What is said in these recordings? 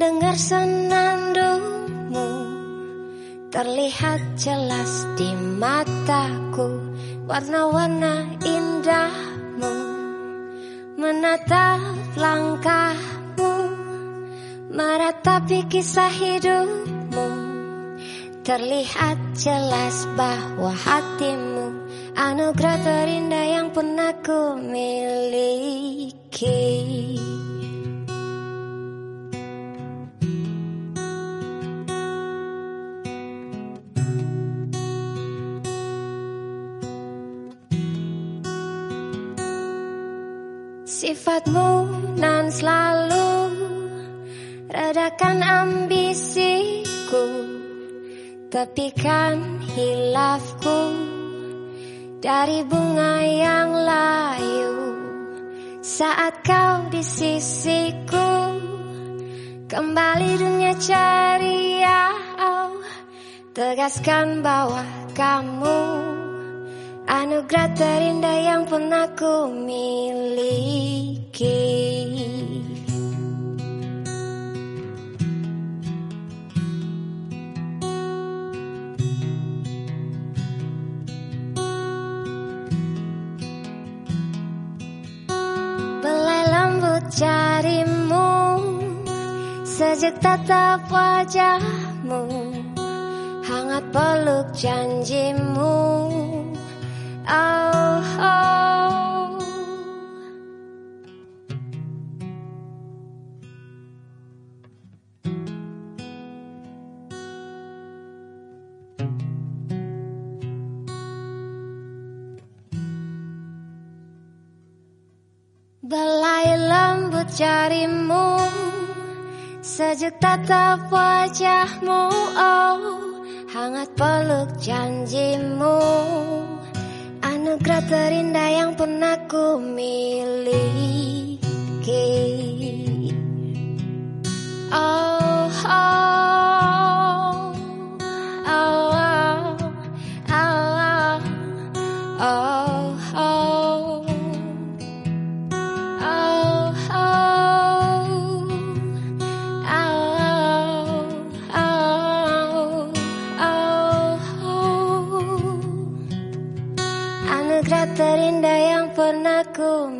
Biar senandungmu terlihat jelas di mataku Warna-warna indahmu menatap langkahmu Meratapi kisah hidupmu. Terlihat jelas bahwa hatimu Anugerah terindah yang pernah ku miliki Sifatmu nan selalu redakan ambisiku Tepikan hilafku dari bunga yang layu. Saat kau di sisiku Kembali dunia ceria. Oh, Tegaskan bahwa kamu Anugerah terindah yang pernah ku miliki. Belai lembut jarimu Sejak tatap wajahmu Hangat peluk janjimu Oh. Belai lembut jarimu Sejuk tatap wajahmu Oh hangat peluk janjimu Anugerah terindah yang pernah ku miliki. Oh, oh, pernah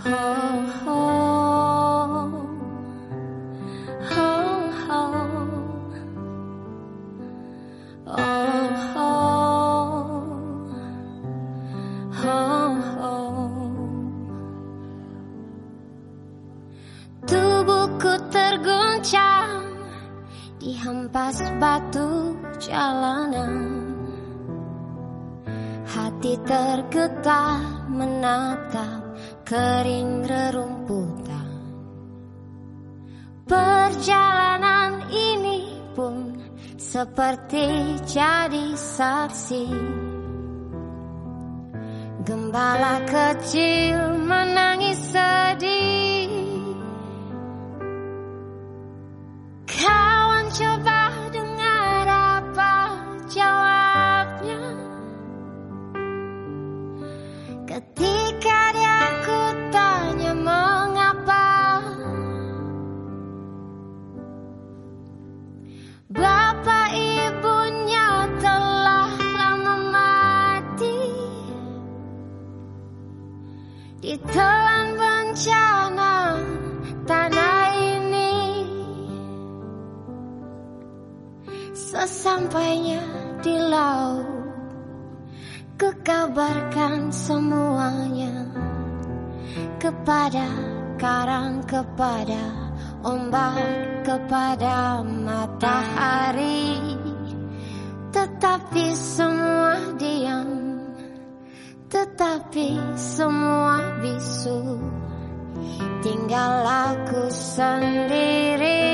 Tubuhku terguncang dihempas batu jalanan. Hati tergetar menatap kering rerumputan. Perjalanan ini pun seperti jadi saksi. Gembala kecil menangis sedih. ditelan bencana tanah ini. Sesampainya di laut kekabarkan semuanya kepada karang kepada ombak kepada matahari. Tetapi semua diam. Tetapi semua bisu Tinggal aku sendiri.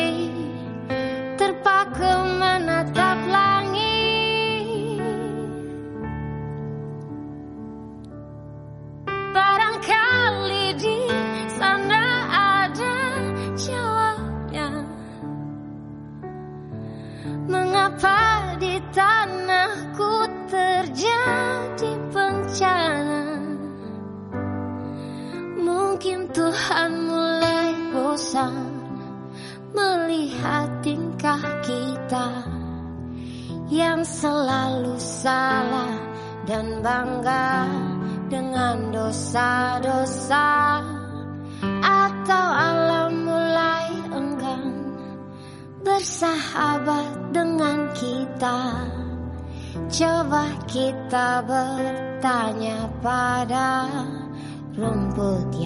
不点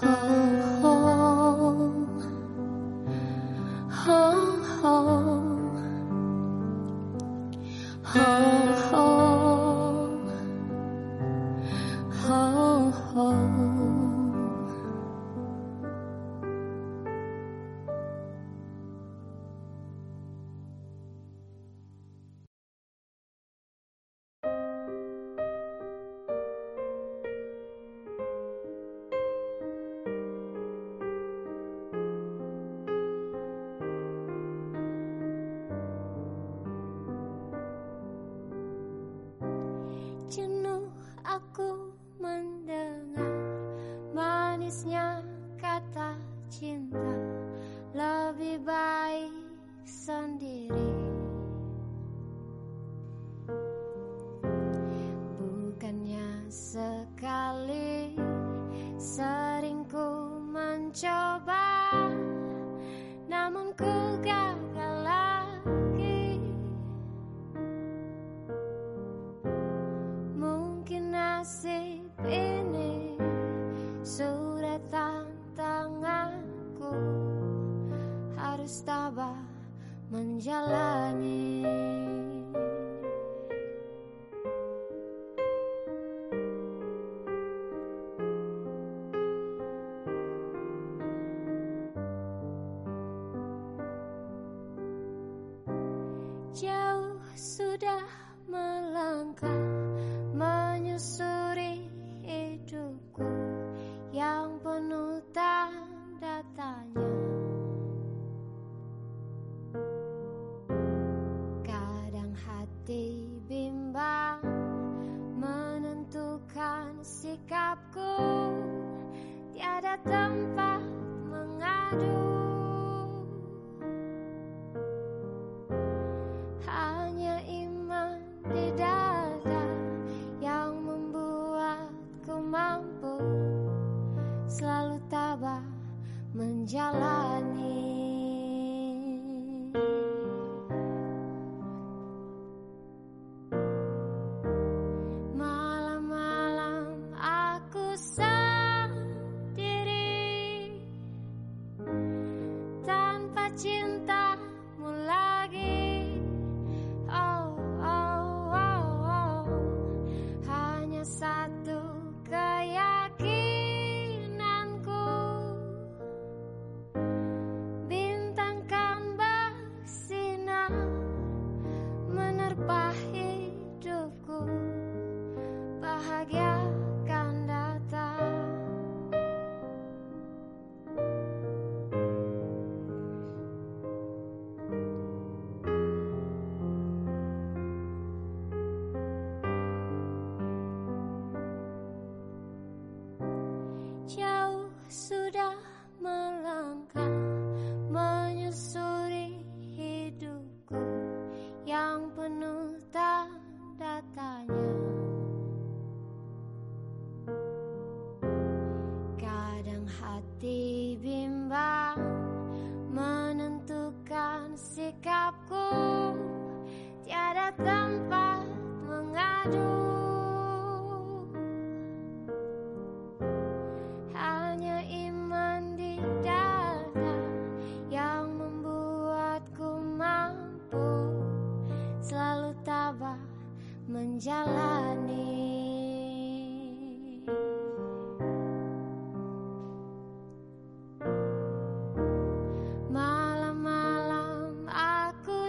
好好好好 jauh sudah melangkah menyusuri hidupku. Yang penuh tanda tanya. Kadang hati bimbang menentukan sikapku. Tiada tempat mengadu. menjalani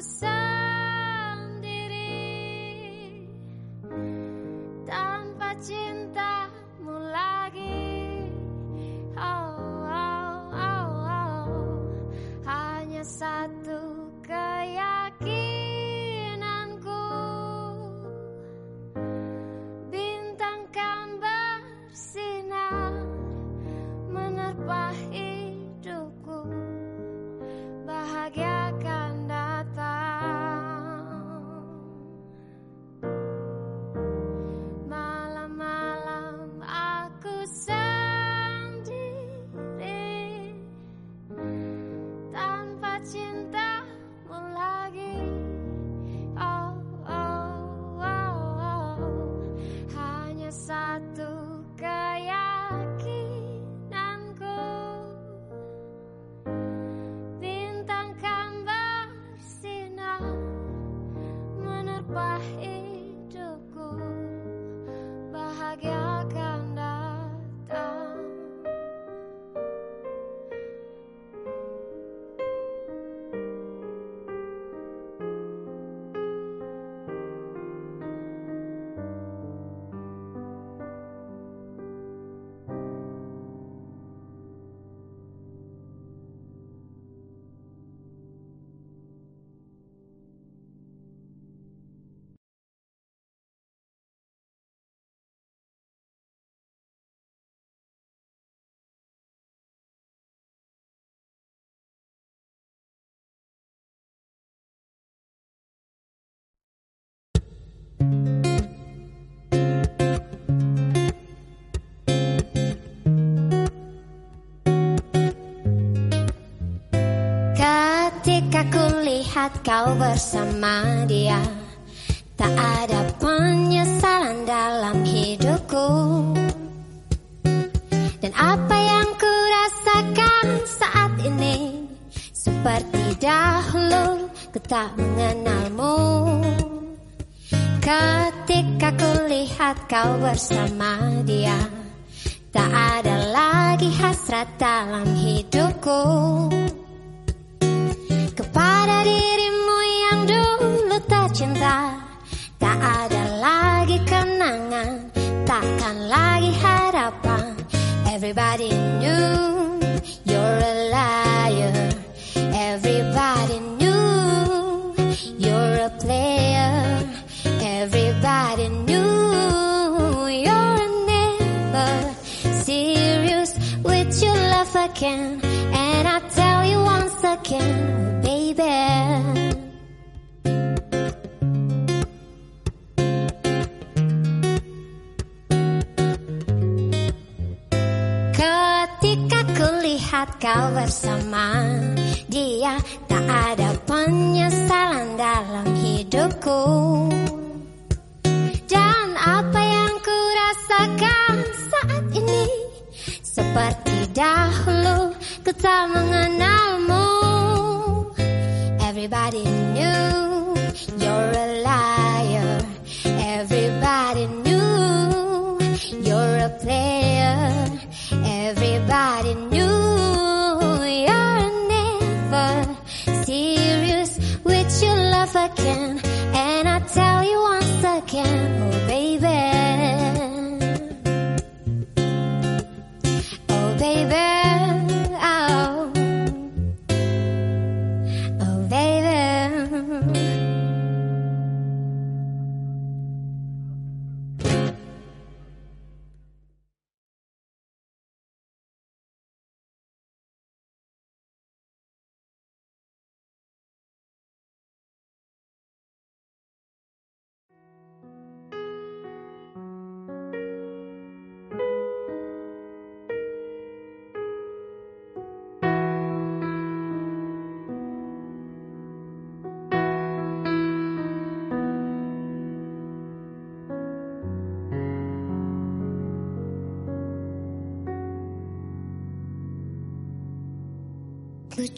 so Ketika kulihat kau bersama dia Tak ada penyesalan dalam hidupku. Dan apa yang ku rasakan saat ini Seperti dahulu ku tak mengenalmu. Ketika ku lihat kau bersama dia Tak ada lagi hasrat dalam hidupku. Kepada dirimu yang dulu tercinta Tak ada lagi kenangan Takkan lagi harapan. Everybody knew again. And I tell you once again. Ketika kulihat kau bersama dia Tak ada penyesalan dalam hidupku Dan apa yang ku rasakan saat ini Seperti dahulu ku tak mengenalmu. Everybody knew you're a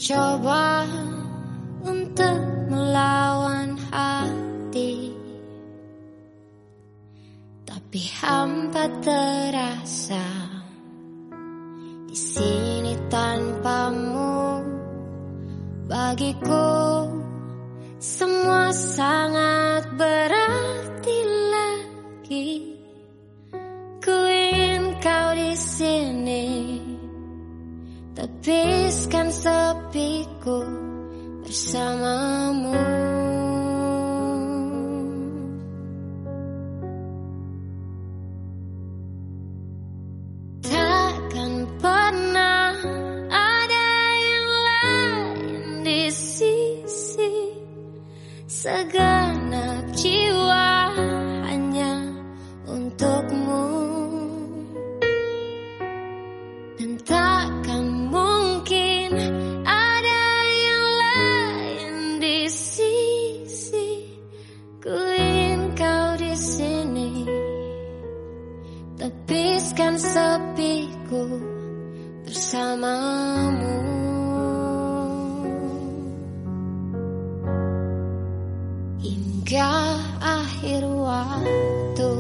coba untuk melawan hati. Tapi hampa terasa di sini tanpamu. Bagiku semua sangat berarti lagi. Ku ingin kau di sini Tepiskan sepiku bersamamu Hingga akhir waktu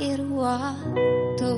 akhir waktu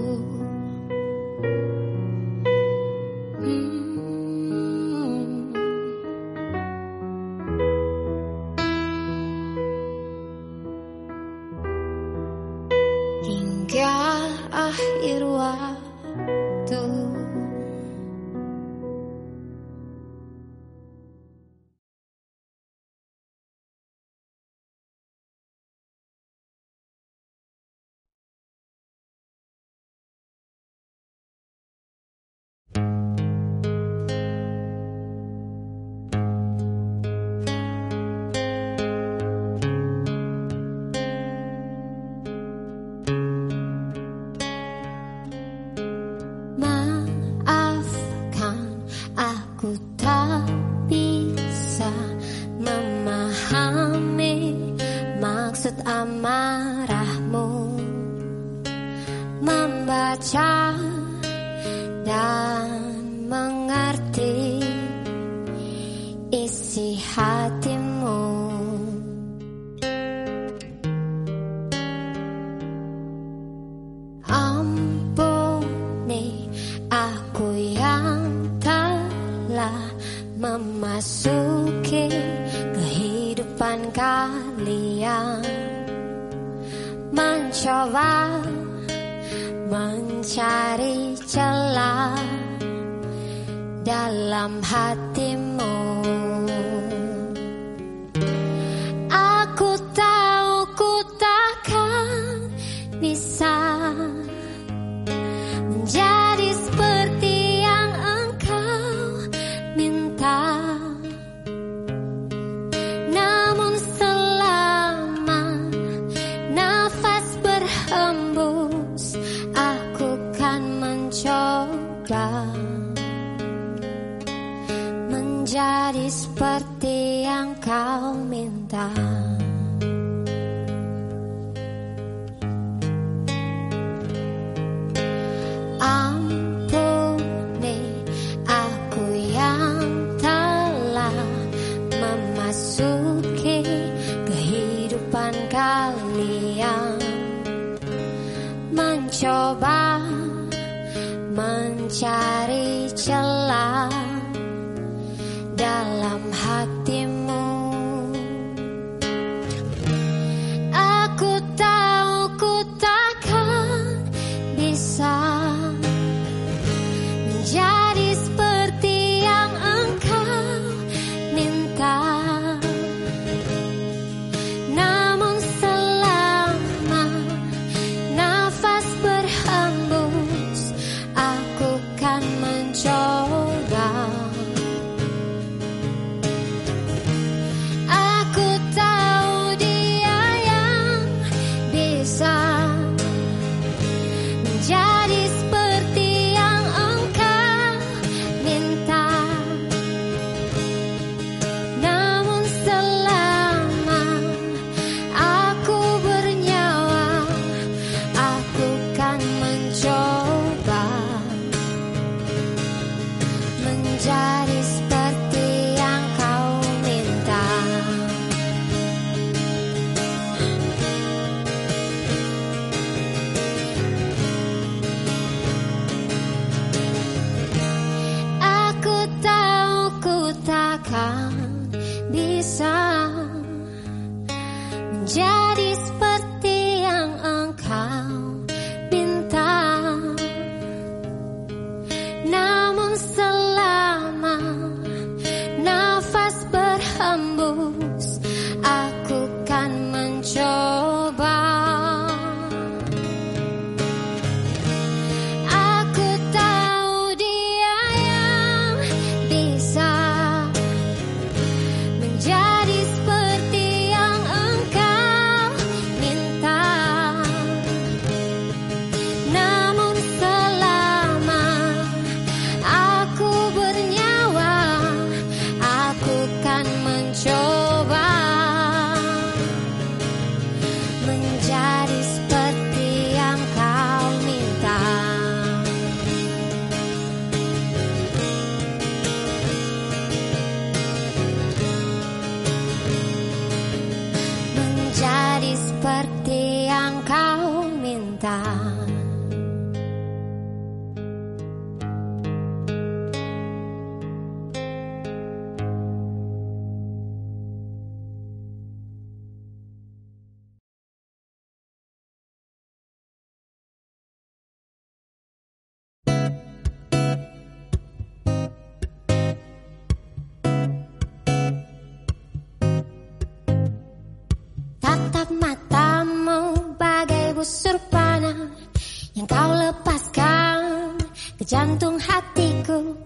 jantung hatiku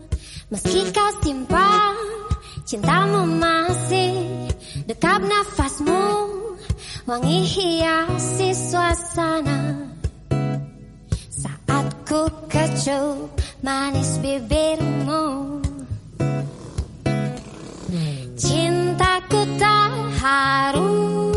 Meski kau simpan cintamu masih. Dekap nafasmu Wangi hiasi suasana. Saat ku kecup manis bibirmu. Cintaku tak harus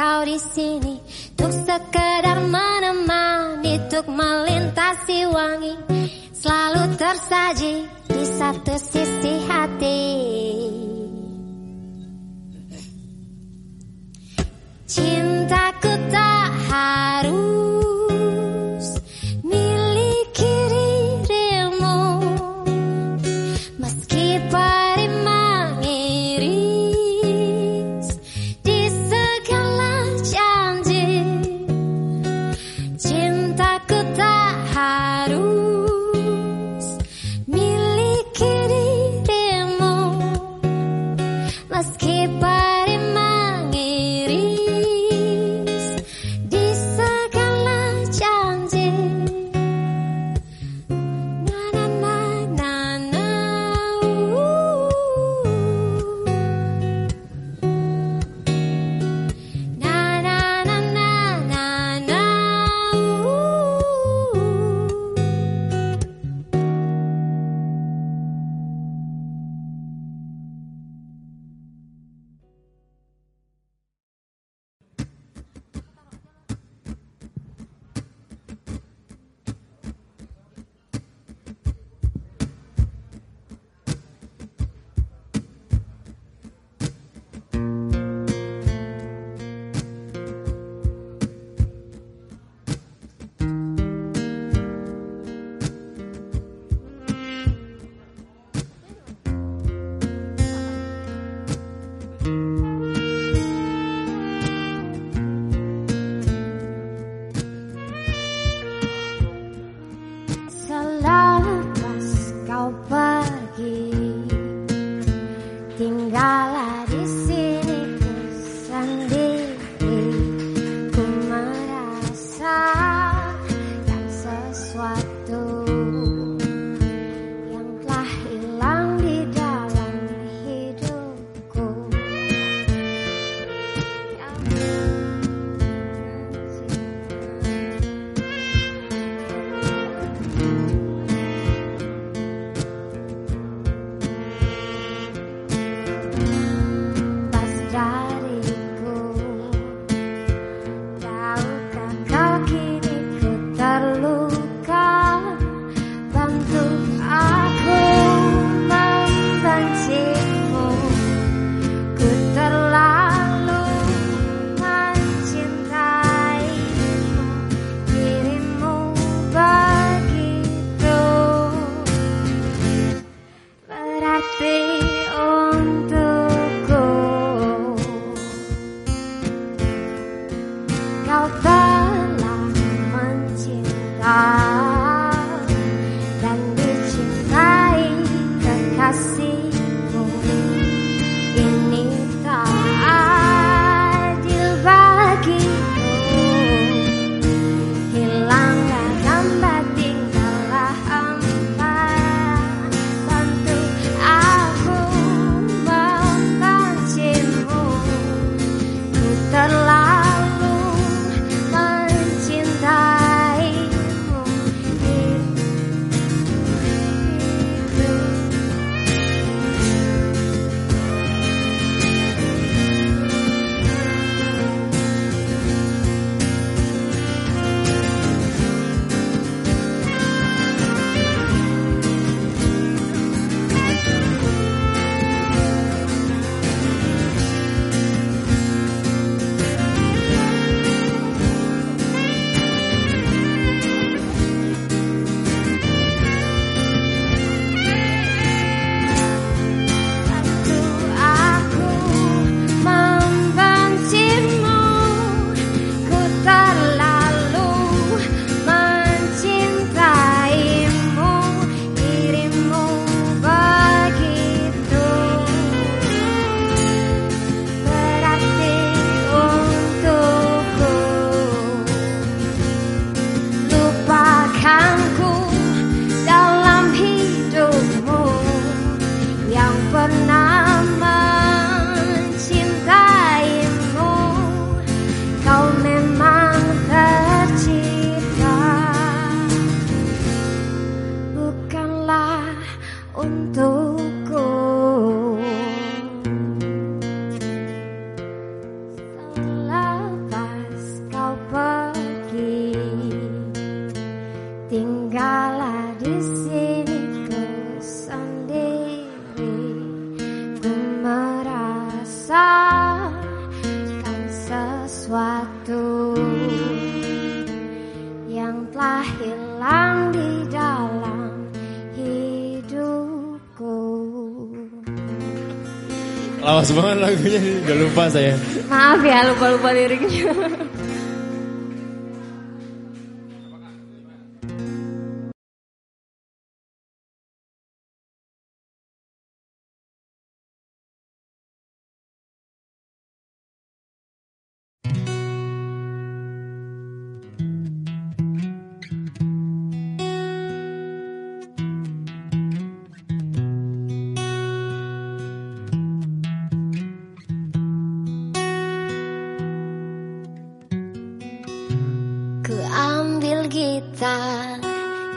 kau di sini untuk sekedar menemani untuk melintasi wangi selalu tersaji di satu sisi hati. Cintaku tak harus Iya, iya. lagunya udah lupa saya. Maaf ya lupa-lupa liriknya. kita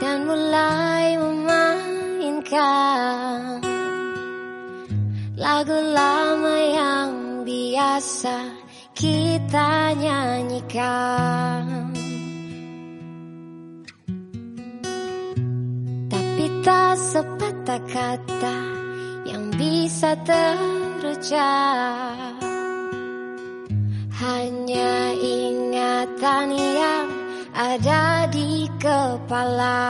dan mulai memainkan lagu lama yang biasa kita nyanyikan. Tapi tak sepatah kata yang bisa terucap. Hanya ingatan yang ada di kepala.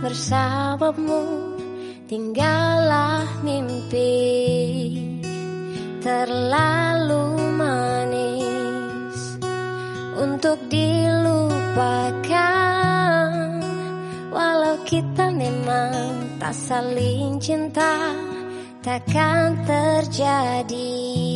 bersamamu tinggallah mimpi terlalu manis untuk dilupakan. Walau kita memang tak saling cinta takkan terjadi.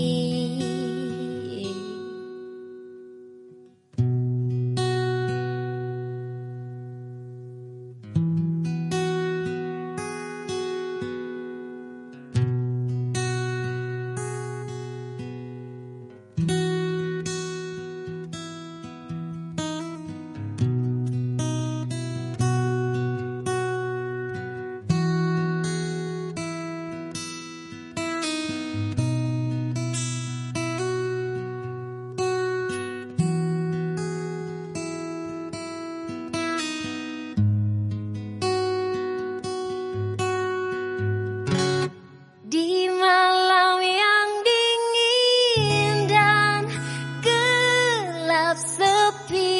be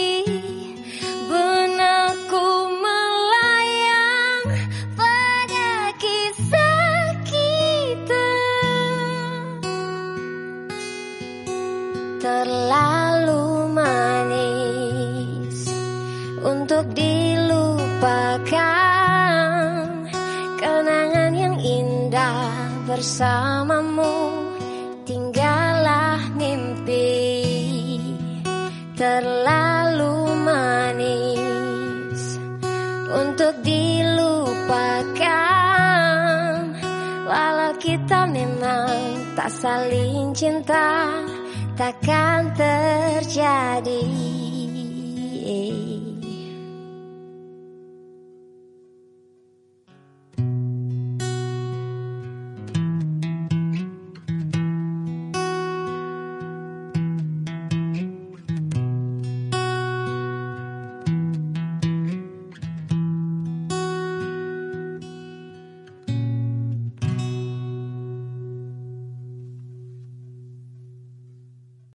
saling cinta.